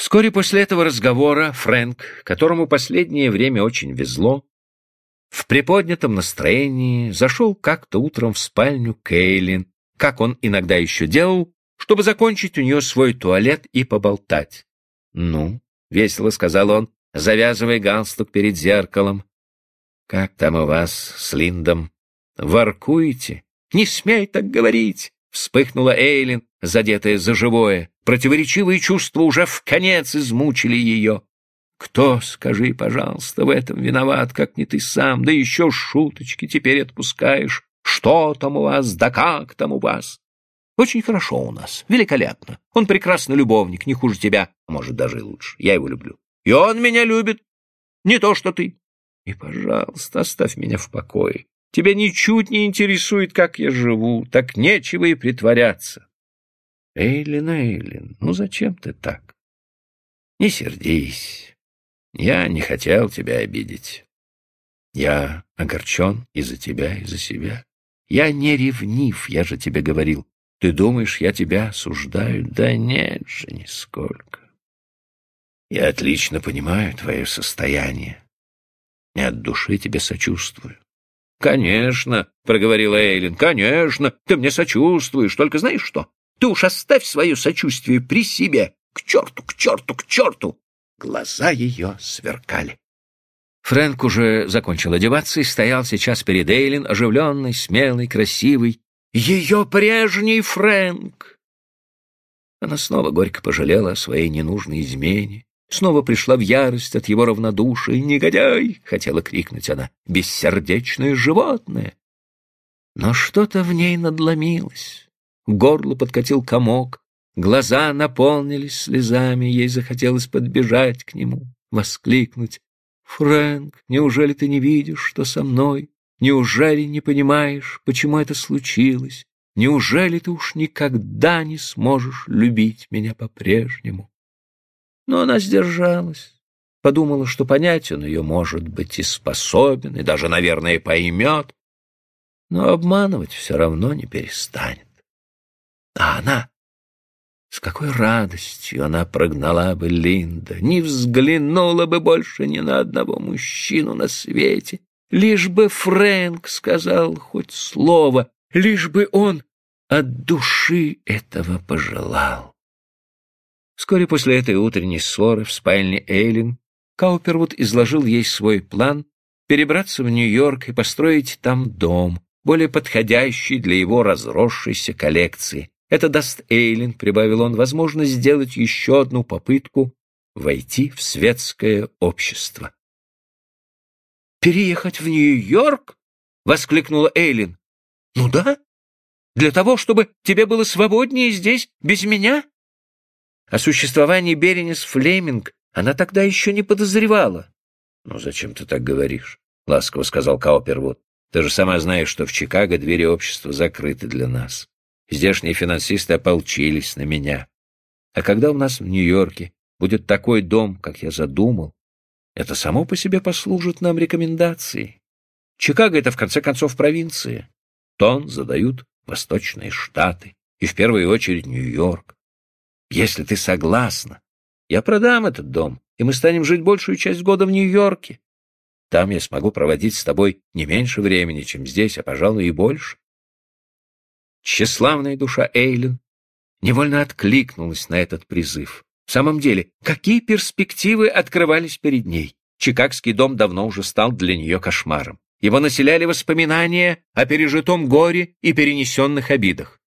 Вскоре после этого разговора Фрэнк, которому последнее время очень везло, в приподнятом настроении зашел как-то утром в спальню Кейлин, как он иногда еще делал, чтобы закончить у нее свой туалет и поболтать. «Ну», — весело сказал он, завязывая галстук перед зеркалом, «как там у вас с Линдом? Воркуете?» «Не смей так говорить!» — вспыхнула Эйлин, задетая за живое. Противоречивые чувства уже в конец измучили ее. Кто, скажи, пожалуйста, в этом виноват, как не ты сам, да еще шуточки теперь отпускаешь. Что там у вас, да как там у вас? Очень хорошо у нас, великолепно. Он прекрасный любовник, не хуже тебя, а может, даже и лучше. Я его люблю. И он меня любит, не то что ты. И, пожалуйста, оставь меня в покое. Тебя ничуть не интересует, как я живу, так нечего и притворяться. Эйлин, Эйлин, ну зачем ты так? Не сердись. Я не хотел тебя обидеть. Я огорчен из-за тебя, из-за себя. Я не ревнив, я же тебе говорил. Ты думаешь, я тебя осуждаю? Да нет же, нисколько. Я отлично понимаю твое состояние. Не от души тебе сочувствую. «Конечно», — проговорила Эйлин, — «конечно, ты мне сочувствуешь, только знаешь что? Ты уж оставь свое сочувствие при себе. К черту, к черту, к черту! Глаза ее сверкали. Фрэнк уже закончил одеваться и стоял сейчас перед Эйлин, оживленный, смелый, красивый. Ее прежний Фрэнк! Она снова горько пожалела о своей ненужной измене, снова пришла в ярость от его равнодушия. «Негодяй!» — хотела крикнуть она. «Бессердечное животное!» Но что-то в ней надломилось. Горло подкатил комок, Глаза наполнились слезами, ей захотелось подбежать к нему, воскликнуть. «Фрэнк, неужели ты не видишь, что со мной? Неужели не понимаешь, почему это случилось? Неужели ты уж никогда не сможешь любить меня по-прежнему?» Но она сдержалась, подумала, что понять он ее, может быть, и способен, и даже, наверное, поймет, но обманывать все равно не перестанет. А она с какой радостью она прогнала бы Линда, не взглянула бы больше ни на одного мужчину на свете, лишь бы Фрэнк сказал хоть слово, лишь бы он от души этого пожелал. Вскоре после этой утренней ссоры в спальне Эйлин Каупервуд изложил ей свой план перебраться в Нью-Йорк и построить там дом, более подходящий для его разросшейся коллекции, это даст Эйлин, прибавил он, возможность сделать еще одну попытку войти в светское общество. «Переехать в Нью-Йорк?» — воскликнула Эйлин. «Ну да, для того, чтобы тебе было свободнее здесь без меня?» О существовании Беренис Флеминг она тогда еще не подозревала. «Ну зачем ты так говоришь?» — ласково сказал Каупервуд. «Ты же сама знаешь, что в Чикаго двери общества закрыты для нас. Здешние финансисты ополчились на меня. А когда у нас в Нью-Йорке будет такой дом, как я задумал, это само по себе послужит нам рекомендацией. Чикаго — это, в конце концов, провинция. Тон задают восточные штаты, и в первую очередь Нью-Йорк. Если ты согласна, я продам этот дом, и мы станем жить большую часть года в Нью-Йорке. Там я смогу проводить с тобой не меньше времени, чем здесь, а, пожалуй, и больше. Тщеславная душа Эйлин невольно откликнулась на этот призыв. В самом деле, какие перспективы открывались перед ней? Чикагский дом давно уже стал для нее кошмаром. Его населяли воспоминания о пережитом горе и перенесенных обидах.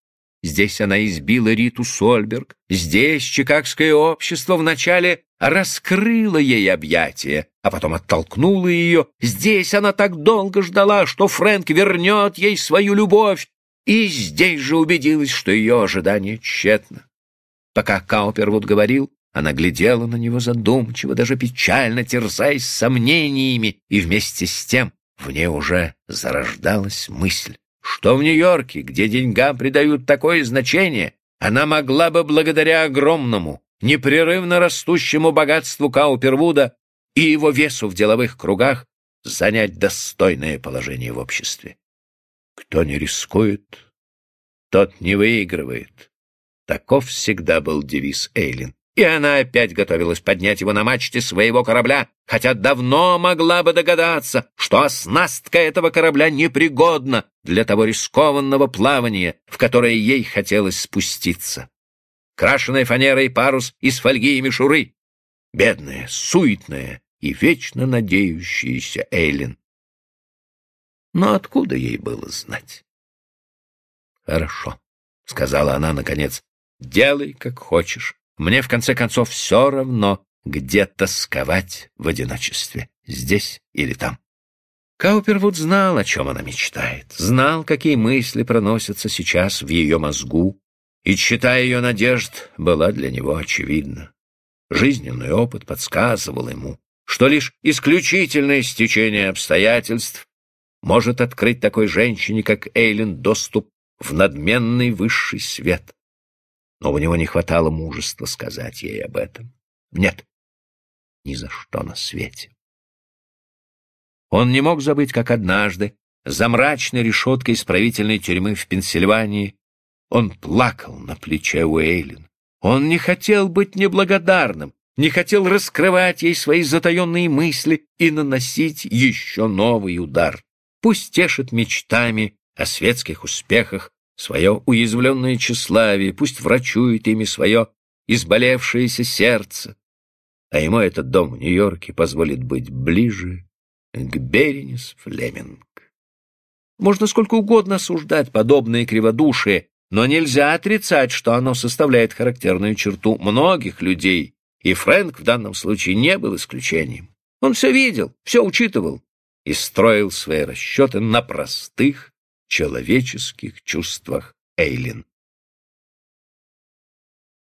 Здесь она избила Риту Сольберг, здесь чикагское общество вначале раскрыло ей объятия, а потом оттолкнуло ее. Здесь она так долго ждала, что Фрэнк вернет ей свою любовь, и здесь же убедилась, что ее ожидание тщетно. Пока Каупервуд говорил, она глядела на него задумчиво, даже печально терзаясь сомнениями, и вместе с тем в ней уже зарождалась мысль, что в Нью-Йорке, где деньгам придают такое значение, она могла бы благодаря огромному, непрерывно растущему богатству Каупервуда и его весу в деловых кругах занять достойное положение в обществе. Кто не рискует, тот не выигрывает. Таков всегда был девиз Эйлин. И она опять готовилась поднять его на мачте своего корабля, хотя давно могла бы догадаться, что оснастка этого корабля непригодна для того рискованного плавания, в которое ей хотелось спуститься. Крашеная фанерой парус из фольги и мишуры. Бедная, суетная и вечно надеющаяся Эйлин. Но откуда ей было знать? «Хорошо», — сказала она, наконец, — «делай, как хочешь. Мне, в конце концов, все равно, где тосковать в одиночестве, здесь или там. Каупервуд знал, о чем она мечтает, знал, какие мысли проносятся сейчас в ее мозгу, и, читая ее надежд, была для него очевидна. Жизненный опыт подсказывал ему, что лишь исключительное стечение обстоятельств может открыть такой женщине, как Эйлин, доступ в надменный высший свет но у него не хватало мужества сказать ей об этом. Нет, ни за что на свете. Он не мог забыть, как однажды, за мрачной решеткой исправительной тюрьмы в Пенсильвании, он плакал на плече Уэйлин. Он не хотел быть неблагодарным, не хотел раскрывать ей свои затаенные мысли и наносить еще новый удар. Пусть тешит мечтами о светских успехах свое уязвленное тщеславие, пусть врачует ими свое изболевшееся сердце, а ему этот дом в Нью-Йорке позволит быть ближе к Беренис Флеминг. Можно сколько угодно осуждать подобные криводушие, но нельзя отрицать, что оно составляет характерную черту многих людей, и Фрэнк в данном случае не был исключением. Он все видел, все учитывал и строил свои расчеты на простых, человеческих чувствах Эйлин.